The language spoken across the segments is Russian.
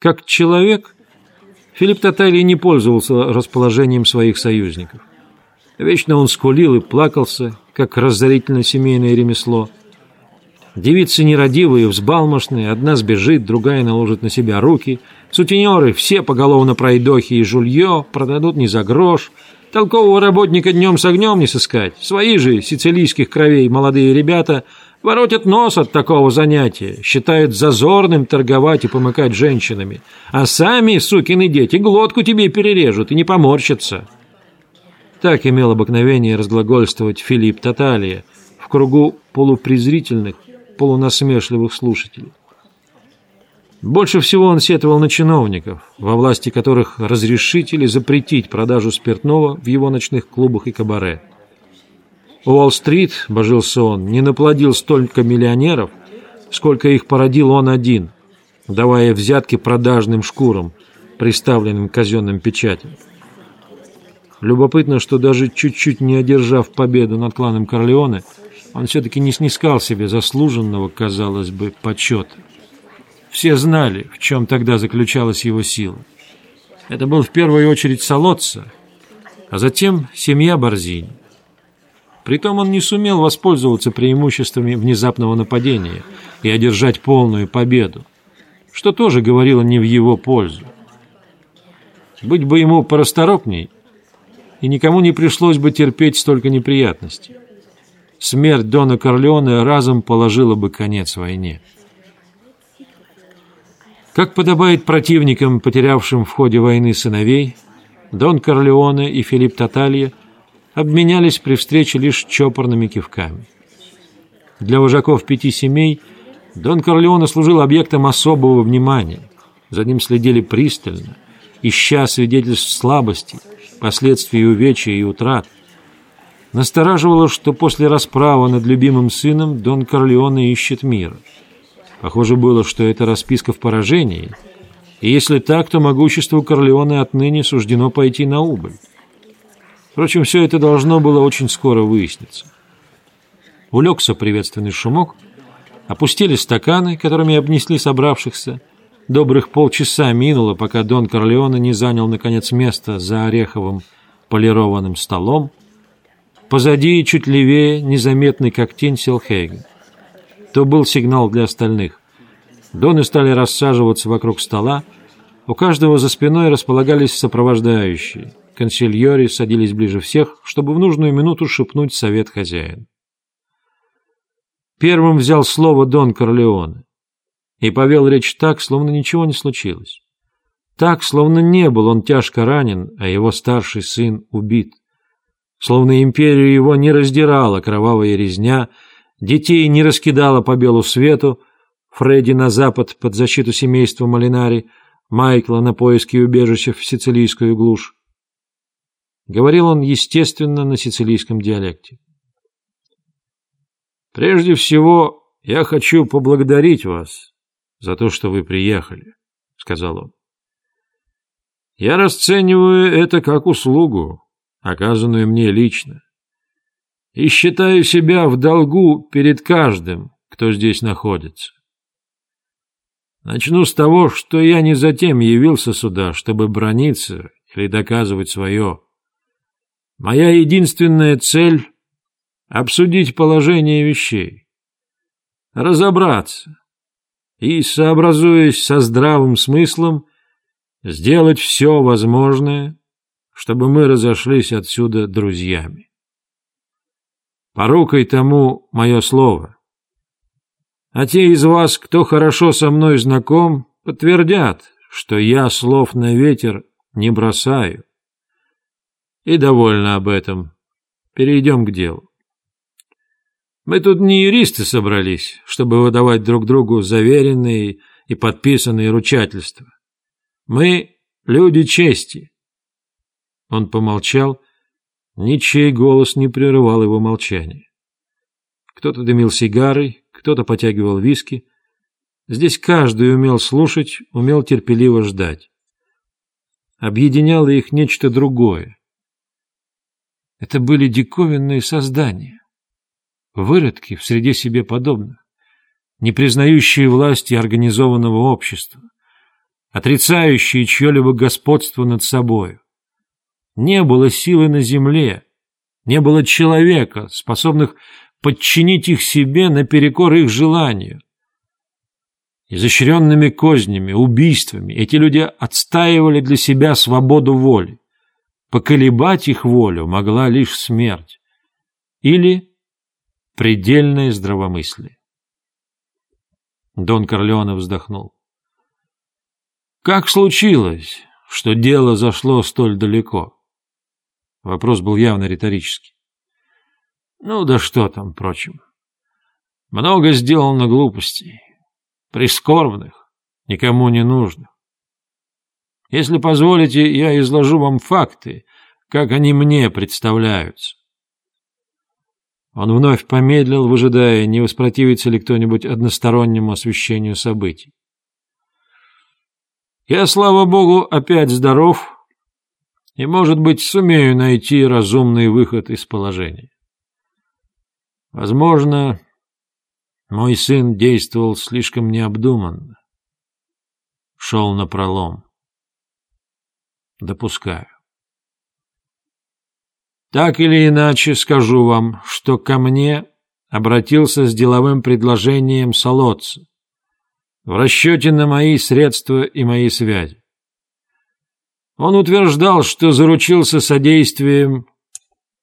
Как человек, Филипп Таталий не пользовался расположением своих союзников. Вечно он скулил и плакался, как разорительно семейное ремесло. Девицы нерадивые, взбалмошные, одна сбежит, другая наложит на себя руки. Сутенеры все поголовно пройдохи и жулье, продадут не за грош. Толкового работника днем с огнем не сыскать. Свои же сицилийских кровей молодые ребята воротят нос от такого занятия, считают зазорным торговать и помыкать женщинами. А сами, сукины дети, глотку тебе перережут и не поморщатся. Так имел обыкновение разглагольствовать Филипп Таталия в кругу полупрезрительных, полунасмешливых слушателей. Больше всего он сетовал на чиновников, во власти которых разрешить или запретить продажу спиртного в его ночных клубах и кабаре. Уолл-стрит, божился он, не наплодил столько миллионеров, сколько их породил он один, давая взятки продажным шкурам, приставленным казенным печатям. Любопытно, что даже чуть-чуть не одержав победу над кланом Корлеоне, он все-таки не снискал себе заслуженного, казалось бы, почета. Все знали, в чем тогда заключалась его сила. Это был в первую очередь Солоца, а затем семья Борзини. Притом он не сумел воспользоваться преимуществами внезапного нападения и одержать полную победу, что тоже говорило не в его пользу. Быть бы ему порасторопней, и никому не пришлось бы терпеть столько неприятностей смерть Дона Корлеоне разом положила бы конец войне. Как подобает противникам, потерявшим в ходе войны сыновей, Дон Корлеоне и Филипп Таталья обменялись при встрече лишь чопорными кивками. Для вожаков пяти семей Дон Корлеоне служил объектом особого внимания. За ним следили пристально, ища свидетельств слабости, последствий увечья и утрат. Настораживало, что после расправы над любимым сыном Дон Корлеоне ищет мира. Похоже было, что это расписка в поражении, и если так, то могуществу Корлеоне отныне суждено пойти на убыль. Впрочем, все это должно было очень скоро выясниться. Улегся приветственный шумок, опустили стаканы, которыми обнесли собравшихся. Добрых полчаса минуло, пока Дон Корлеоне не занял, наконец, место за ореховым полированным столом, Позади, чуть левее, незаметный как тень, сел Хейген. То был сигнал для остальных. Доны стали рассаживаться вокруг стола. У каждого за спиной располагались сопровождающие. Консильори садились ближе всех, чтобы в нужную минуту шепнуть совет хозяин. Первым взял слово Дон Корлеоне и повел речь так, словно ничего не случилось. Так, словно не был он тяжко ранен, а его старший сын убит. Словно империю его не раздирала кровавая резня, детей не раскидала по белу свету, Фредди на запад под защиту семейства Малинари, Майкла на поиски убежища в сицилийскую глушь. Говорил он, естественно, на сицилийском диалекте. «Прежде всего, я хочу поблагодарить вас за то, что вы приехали», — сказал он. «Я расцениваю это как услугу, оказанную мне лично, и считаю себя в долгу перед каждым, кто здесь находится. Начну с того, что я не затем явился сюда, чтобы брониться или доказывать свое. Моя единственная цель — обсудить положение вещей, разобраться и, сообразуясь со здравым смыслом, сделать все возможное, чтобы мы разошлись отсюда друзьями. Порукой тому мое слово. А те из вас, кто хорошо со мной знаком, подтвердят, что я слов на ветер не бросаю. И довольно об этом. Перейдем к делу. Мы тут не юристы собрались, чтобы выдавать друг другу заверенные и подписанные ручательства. Мы люди чести, он помолчал, ничей голос не прерывал его молчание. Кто-то дымил сигарой, кто-то потягивал виски. Здесь каждый умел слушать, умел терпеливо ждать. Объединяло их нечто другое. Это были диковинные создания, выродки в среде себе подобных, не признающие власти организованного общества, отрицающие чье-либо господство над собою. Не было силы на земле, не было человека, способных подчинить их себе наперекор их желанию. Изощренными кознями, убийствами эти люди отстаивали для себя свободу воли. Поколебать их волю могла лишь смерть или предельное здравомыслие. Дон Корлеоне вздохнул. Как случилось, что дело зашло столь далеко? Вопрос был явно риторический. Ну да что там, впрочем. Много сделано глупостей, прискорбных, никому не нужных. Если позволите, я изложу вам факты, как они мне представляются. Он вновь помедлил, выжидая, не воспротивится ли кто-нибудь одностороннему освещению событий. Я, слава богу, опять здоров и, может быть, сумею найти разумный выход из положения. Возможно, мой сын действовал слишком необдуманно. Шел на пролом. Допускаю. Так или иначе скажу вам, что ко мне обратился с деловым предложением Солодца в расчете на мои средства и мои связи. Он утверждал, что заручился содействием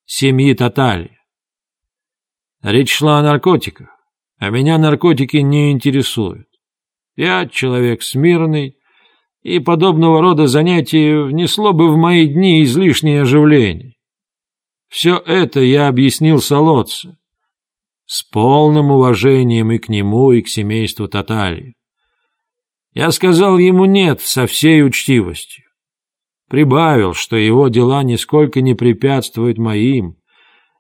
семьи Татали. Речь шла о наркотиках, а меня наркотики не интересуют. Я человек смирный, и подобного рода занятие внесло бы в мои дни излишнее оживление. Все это я объяснил Солодцу с полным уважением и к нему, и к семейству Татали. Я сказал ему «нет» со всей учтивостью. Прибавил, что его дела нисколько не препятствуют моим,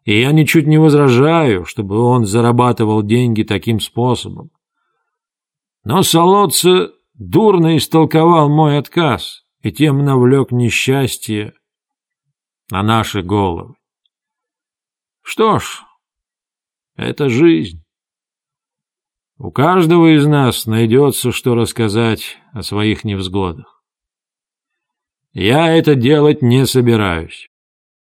и я ничуть не возражаю, чтобы он зарабатывал деньги таким способом. Но Солодца дурно истолковал мой отказ и тем навлек несчастье на наши головы. Что ж, это жизнь. У каждого из нас найдется, что рассказать о своих невзгодах. Я это делать не собираюсь.